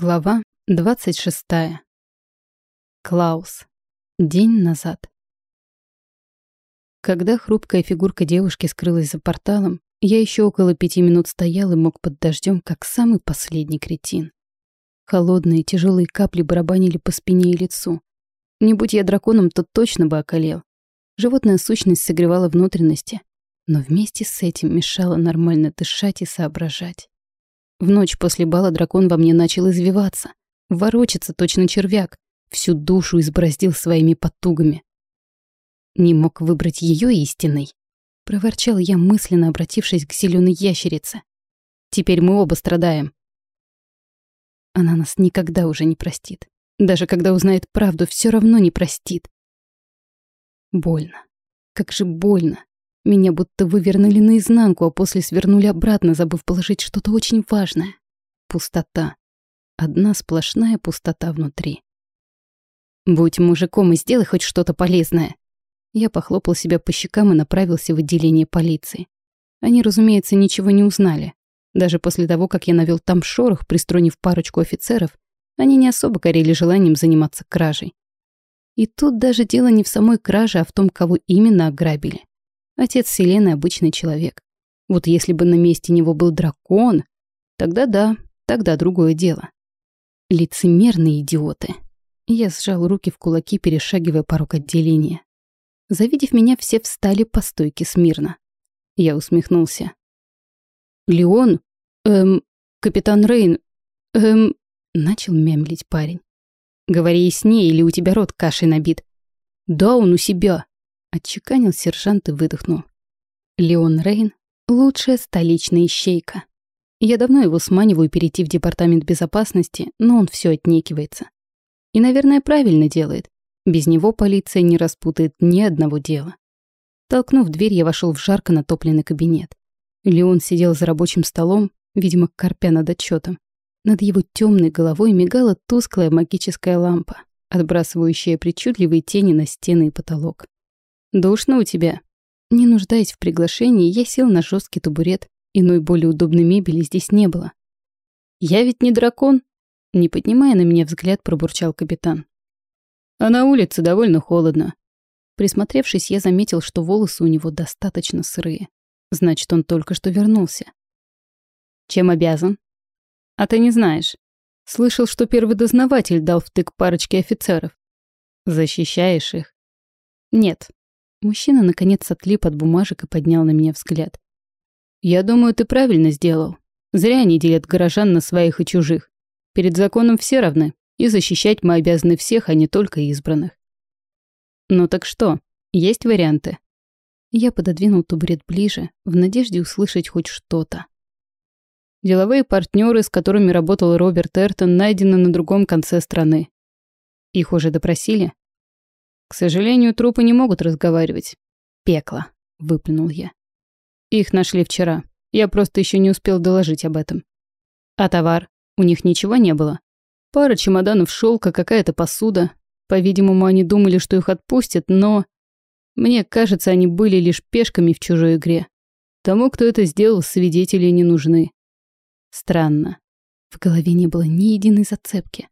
Глава 26. Клаус. День назад. Когда хрупкая фигурка девушки скрылась за порталом, я еще около пяти минут стоял и мог под дождем, как самый последний кретин. Холодные тяжелые капли барабанили по спине и лицу. Не будь я драконом, то точно бы околел. Животная сущность согревала внутренности, но вместе с этим мешала нормально дышать и соображать. В ночь после бала дракон во мне начал извиваться, ворочаться точно червяк, всю душу избороздил своими потугами. Не мог выбрать ее истиной. Проворчал я, мысленно обратившись к зеленой ящерице. Теперь мы оба страдаем. Она нас никогда уже не простит. Даже когда узнает правду, все равно не простит. Больно. Как же больно. Меня будто вывернули наизнанку, а после свернули обратно, забыв положить что-то очень важное. Пустота. Одна сплошная пустота внутри. «Будь мужиком и сделай хоть что-то полезное». Я похлопал себя по щекам и направился в отделение полиции. Они, разумеется, ничего не узнали. Даже после того, как я навел там шорох, приструнив парочку офицеров, они не особо горели желанием заниматься кражей. И тут даже дело не в самой краже, а в том, кого именно ограбили. Отец Селены обычный человек. Вот если бы на месте него был дракон, тогда да, тогда другое дело. Лицемерные идиоты. Я сжал руки в кулаки, перешагивая порог отделения. Завидев меня, все встали по стойке смирно. Я усмехнулся. «Леон? Эм, капитан Рейн? Эм...» Начал мямлить парень. «Говори яснее, или у тебя рот кашей набит». «Да, он у себя», Отчеканил сержант и выдохнул. Леон Рейн — лучшая столичная ищейка. Я давно его сманиваю перейти в департамент безопасности, но он все отнекивается. И, наверное, правильно делает. Без него полиция не распутает ни одного дела. Толкнув дверь, я вошел в жарко натопленный кабинет. Леон сидел за рабочим столом, видимо, корпя над отчетом. Над его темной головой мигала тусклая магическая лампа, отбрасывающая причудливые тени на стены и потолок. «Душно у тебя?» Не нуждаясь в приглашении, я сел на жесткий табурет. Иной более удобной мебели здесь не было. «Я ведь не дракон!» Не поднимая на меня взгляд, пробурчал капитан. «А на улице довольно холодно». Присмотревшись, я заметил, что волосы у него достаточно сырые. Значит, он только что вернулся. «Чем обязан?» «А ты не знаешь. Слышал, что первый дознаватель дал втык парочке офицеров. Защищаешь их?» «Нет, Мужчина наконец отлип от бумажек и поднял на меня взгляд. «Я думаю, ты правильно сделал. Зря они делят горожан на своих и чужих. Перед законом все равны, и защищать мы обязаны всех, а не только избранных». «Ну так что, есть варианты?» Я пододвинул табурет ближе, в надежде услышать хоть что-то. Деловые партнеры, с которыми работал Роберт Эртон, найдены на другом конце страны. Их уже допросили? К сожалению, трупы не могут разговаривать. Пекло, выплюнул я. Их нашли вчера. Я просто еще не успел доложить об этом. А товар? У них ничего не было. Пара чемоданов шелка, какая-то посуда. По-видимому, они думали, что их отпустят, но... Мне кажется, они были лишь пешками в чужой игре. Тому, кто это сделал, свидетели не нужны. Странно. В голове не было ни единой зацепки.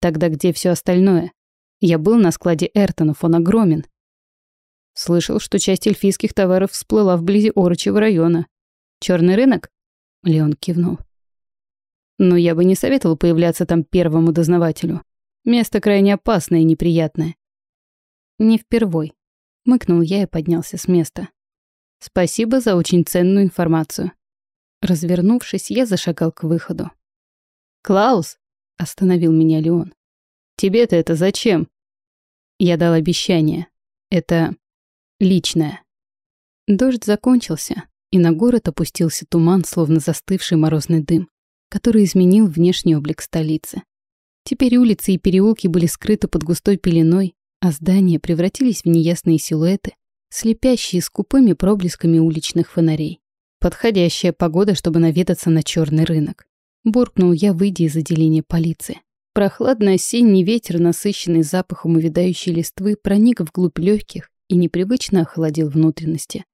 Тогда где все остальное? Я был на складе Эртонов, он огромен. Слышал, что часть эльфийских товаров всплыла вблизи Орочего района. Черный рынок? Леон кивнул. Но я бы не советовал появляться там первому дознавателю. Место крайне опасное и неприятное. Не впервой. Мыкнул я и поднялся с места. Спасибо за очень ценную информацию. Развернувшись, я зашагал к выходу. «Клаус!» — остановил меня Леон. «Тебе-то это зачем?» Я дал обещание. Это личное. Дождь закончился, и на город опустился туман, словно застывший морозный дым, который изменил внешний облик столицы. Теперь улицы и переулки были скрыты под густой пеленой, а здания превратились в неясные силуэты, слепящие скупыми проблесками уличных фонарей. Подходящая погода, чтобы наведаться на черный рынок. Буркнул я, выйдя из отделения полиции. Прохладный осенний ветер, насыщенный запахом увядающей листвы, проник вглубь легких и непривычно охладил внутренности.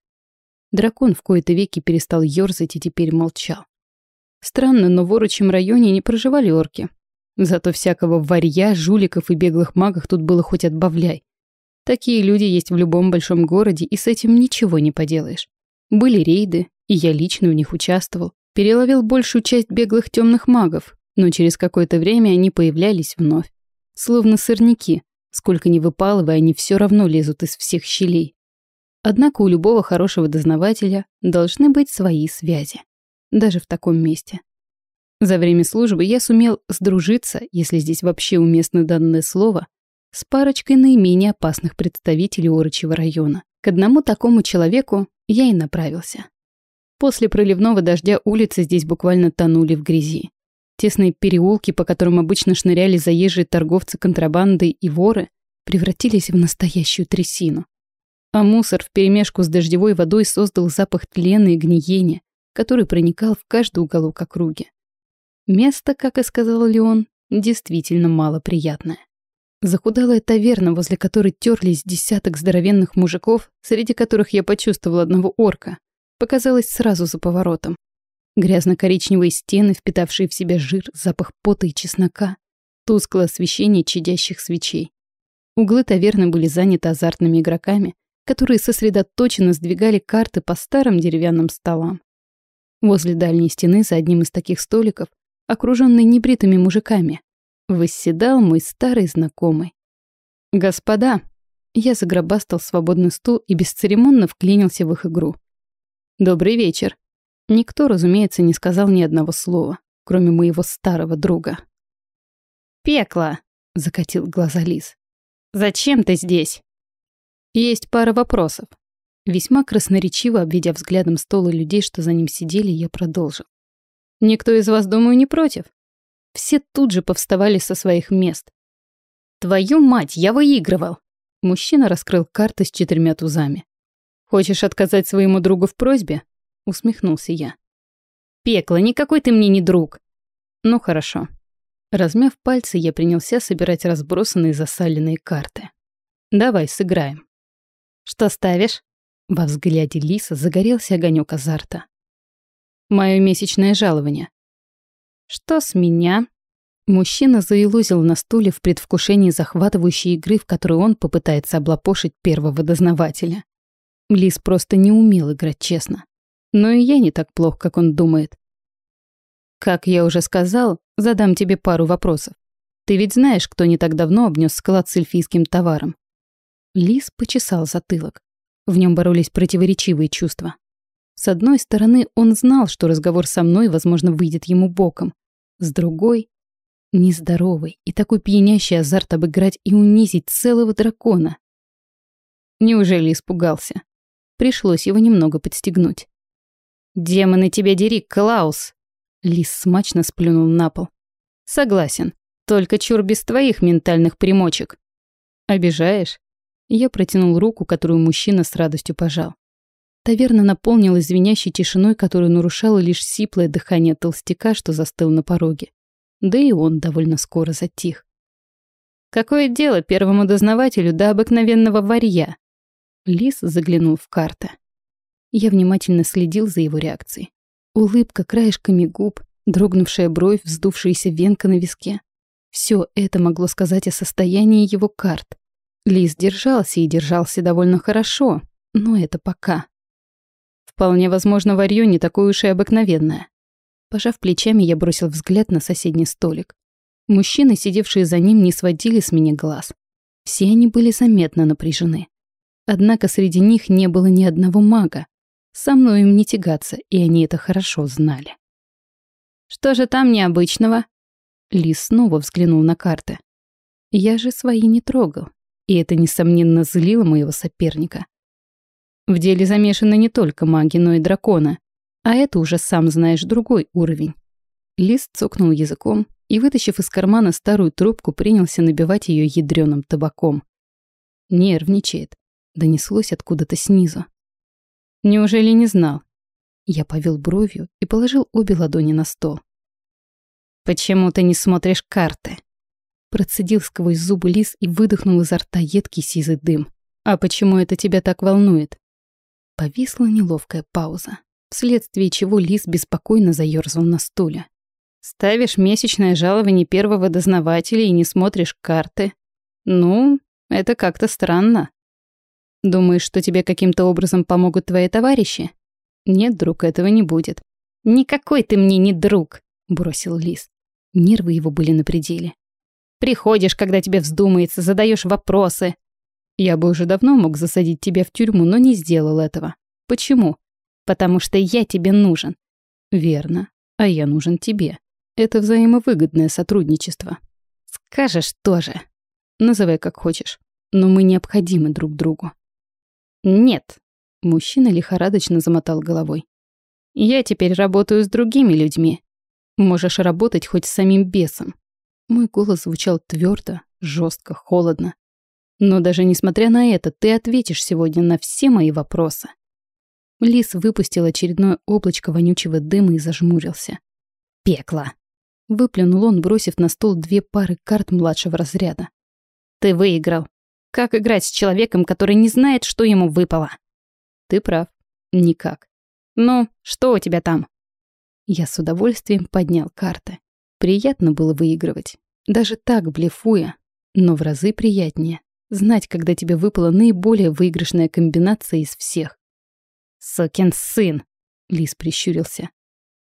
Дракон в кои-то веки перестал ёрзать и теперь молчал. Странно, но в Орочем районе не проживали орки. Зато всякого варья, жуликов и беглых магов тут было хоть отбавляй. Такие люди есть в любом большом городе, и с этим ничего не поделаешь. Были рейды, и я лично в них участвовал. Переловил большую часть беглых темных магов, но через какое-то время они появлялись вновь. Словно сорняки, сколько ни выпалывая, они все равно лезут из всех щелей. Однако у любого хорошего дознавателя должны быть свои связи. Даже в таком месте. За время службы я сумел сдружиться, если здесь вообще уместно данное слово, с парочкой наименее опасных представителей Орочьего района. К одному такому человеку я и направился. После проливного дождя улицы здесь буквально тонули в грязи. Тесные переулки, по которым обычно шныряли заезжие торговцы контрабандой и воры, превратились в настоящую трясину. А мусор вперемешку с дождевой водой создал запах тлена и гниения, который проникал в каждый уголок округи. Место, как и сказал Леон, действительно малоприятное. Захудалая таверна, возле которой терлись десяток здоровенных мужиков, среди которых я почувствовал одного орка, показалась сразу за поворотом. Грязно-коричневые стены, впитавшие в себя жир, запах пота и чеснока, тусклое освещение чадящих свечей. Углы таверны были заняты азартными игроками, которые сосредоточенно сдвигали карты по старым деревянным столам. Возле дальней стены, за одним из таких столиков, окруженный небритыми мужиками, восседал мой старый знакомый. «Господа!» Я загробастал свободный стул и бесцеремонно вклинился в их игру. «Добрый вечер!» Никто, разумеется, не сказал ни одного слова, кроме моего старого друга. «Пекло!» — закатил глаза Лис. «Зачем ты здесь?» Есть пара вопросов. Весьма красноречиво обведя взглядом стол и людей, что за ним сидели, я продолжил. Никто из вас, думаю, не против? Все тут же повставали со своих мест. «Твою мать, я выигрывал!» Мужчина раскрыл карты с четырьмя тузами. «Хочешь отказать своему другу в просьбе?» Усмехнулся я. «Пекло, никакой ты мне не друг!» «Ну хорошо». Размяв пальцы, я принялся собирать разбросанные засаленные карты. «Давай, сыграем». «Что ставишь?» Во взгляде Лиса загорелся огонек азарта. «Мое месячное жалование». «Что с меня?» Мужчина заилузил на стуле в предвкушении захватывающей игры, в которой он попытается облапошить первого дознавателя. Лис просто не умел играть честно. Но и я не так плох, как он думает. Как я уже сказал, задам тебе пару вопросов. Ты ведь знаешь, кто не так давно обнес склад с эльфийским товаром? Лис почесал затылок. В нем боролись противоречивые чувства. С одной стороны, он знал, что разговор со мной, возможно, выйдет ему боком. С другой — нездоровый и такой пьянящий азарт обыграть и унизить целого дракона. Неужели испугался? Пришлось его немного подстегнуть. «Демоны тебя дери, Клаус!» Лис смачно сплюнул на пол. «Согласен. Только чур без твоих ментальных примочек». «Обижаешь?» Я протянул руку, которую мужчина с радостью пожал. Таверна наполнилась звенящей тишиной, которую нарушало лишь сиплое дыхание толстяка, что застыл на пороге. Да и он довольно скоро затих. «Какое дело первому дознавателю до обыкновенного варья?» Лис заглянул в карты. Я внимательно следил за его реакцией. Улыбка краешками губ, дрогнувшая бровь, вздувшаяся венка на виске. Все это могло сказать о состоянии его карт. Лис держался и держался довольно хорошо, но это пока. Вполне возможно, варьё не такое уж и обыкновенное. Пожав плечами, я бросил взгляд на соседний столик. Мужчины, сидевшие за ним, не сводили с меня глаз. Все они были заметно напряжены. Однако среди них не было ни одного мага, со мной им не тягаться, и они это хорошо знали. «Что же там необычного?» Лис снова взглянул на карты. Я же свои не трогал, и это, несомненно, злило моего соперника. В деле замешаны не только маги, но и дракона, а это уже, сам знаешь, другой уровень. Лис цокнул языком и, вытащив из кармана старую трубку, принялся набивать ее ядреным табаком. Нервничает. Донеслось откуда-то снизу. Неужели не знал? Я повел бровью и положил обе ладони на стол. «Почему ты не смотришь карты?» Процедил сквозь зубы лис и выдохнул изо рта едкий сизый дым. «А почему это тебя так волнует?» Повисла неловкая пауза, вследствие чего лис беспокойно заёрзал на стуле. Ставишь месячное жалование первого дознавателя и не смотришь карты. Ну, это как-то странно. Думаешь, что тебе каким-то образом помогут твои товарищи? Нет, друг, этого не будет. Никакой ты мне не друг, бросил Лис. Нервы его были на пределе. Приходишь, когда тебе вздумается, задаешь вопросы. Я бы уже давно мог засадить тебя в тюрьму, но не сделал этого. Почему? Потому что я тебе нужен. Верно. А я нужен тебе. Это взаимовыгодное сотрудничество. Скажешь тоже. Называй как хочешь. Но мы необходимы друг другу. Нет. Мужчина лихорадочно замотал головой. Я теперь работаю с другими людьми. Можешь работать хоть с самим бесом. Мой голос звучал твердо, жестко, холодно. Но даже несмотря на это, ты ответишь сегодня на все мои вопросы. Лис выпустил очередное облачко вонючего дыма и зажмурился. «Пекло!» Выплюнул он, бросив на стол две пары карт младшего разряда. «Ты выиграл. Как играть с человеком, который не знает, что ему выпало?» «Ты прав. Никак. Ну, что у тебя там?» Я с удовольствием поднял карты. Приятно было выигрывать. Даже так, блефуя. Но в разы приятнее. Знать, когда тебе выпала наиболее выигрышная комбинация из всех. «Сокин сын!» — Лис прищурился.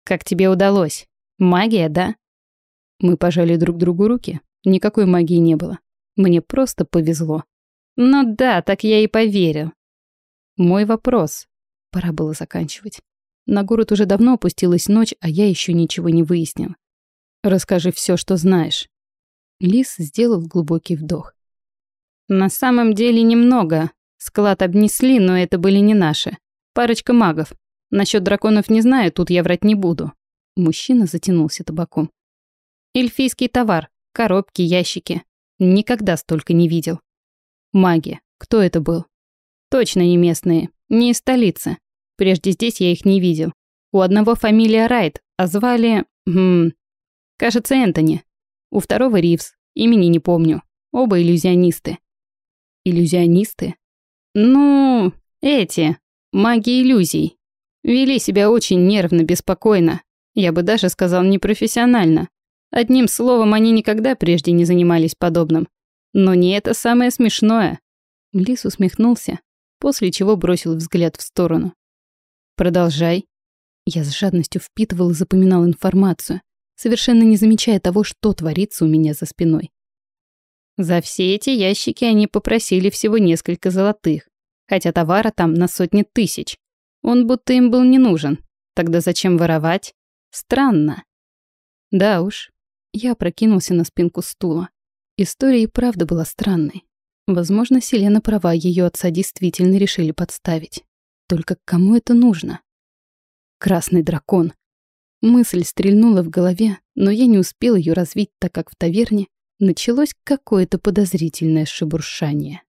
«Как тебе удалось? Магия, да?» Мы пожали друг другу руки. Никакой магии не было. Мне просто повезло. «Ну да, так я и поверил». Мой вопрос. Пора было заканчивать. На город уже давно опустилась ночь, а я еще ничего не выяснил. Расскажи все, что знаешь. Лис сделал глубокий вдох. На самом деле немного. Склад обнесли, но это были не наши. Парочка магов. Насчет драконов не знаю, тут я врать не буду. Мужчина затянулся табаком. Эльфийский товар. Коробки, ящики. Никогда столько не видел. Маги. Кто это был? Точно не местные. Не из столицы. Прежде здесь я их не видел. У одного фамилия Райт, а звали... Хм, Кажется, Энтони. У второго Ривз. Имени не помню. Оба иллюзионисты. Иллюзионисты? Ну, эти. Маги иллюзий. Вели себя очень нервно, беспокойно. Я бы даже сказал, непрофессионально. Одним словом, они никогда прежде не занимались подобным. Но не это самое смешное. Лис усмехнулся, после чего бросил взгляд в сторону. «Продолжай». Я с жадностью впитывал и запоминал информацию совершенно не замечая того, что творится у меня за спиной. За все эти ящики они попросили всего несколько золотых, хотя товара там на сотни тысяч. Он будто им был не нужен. Тогда зачем воровать? Странно. Да уж. Я прокинулся на спинку стула. История и правда была странной. Возможно, Селена права, ее отца действительно решили подставить. Только кому это нужно? Красный дракон. Мысль стрельнула в голове, но я не успел ее развить, так как в таверне началось какое-то подозрительное шебуршание.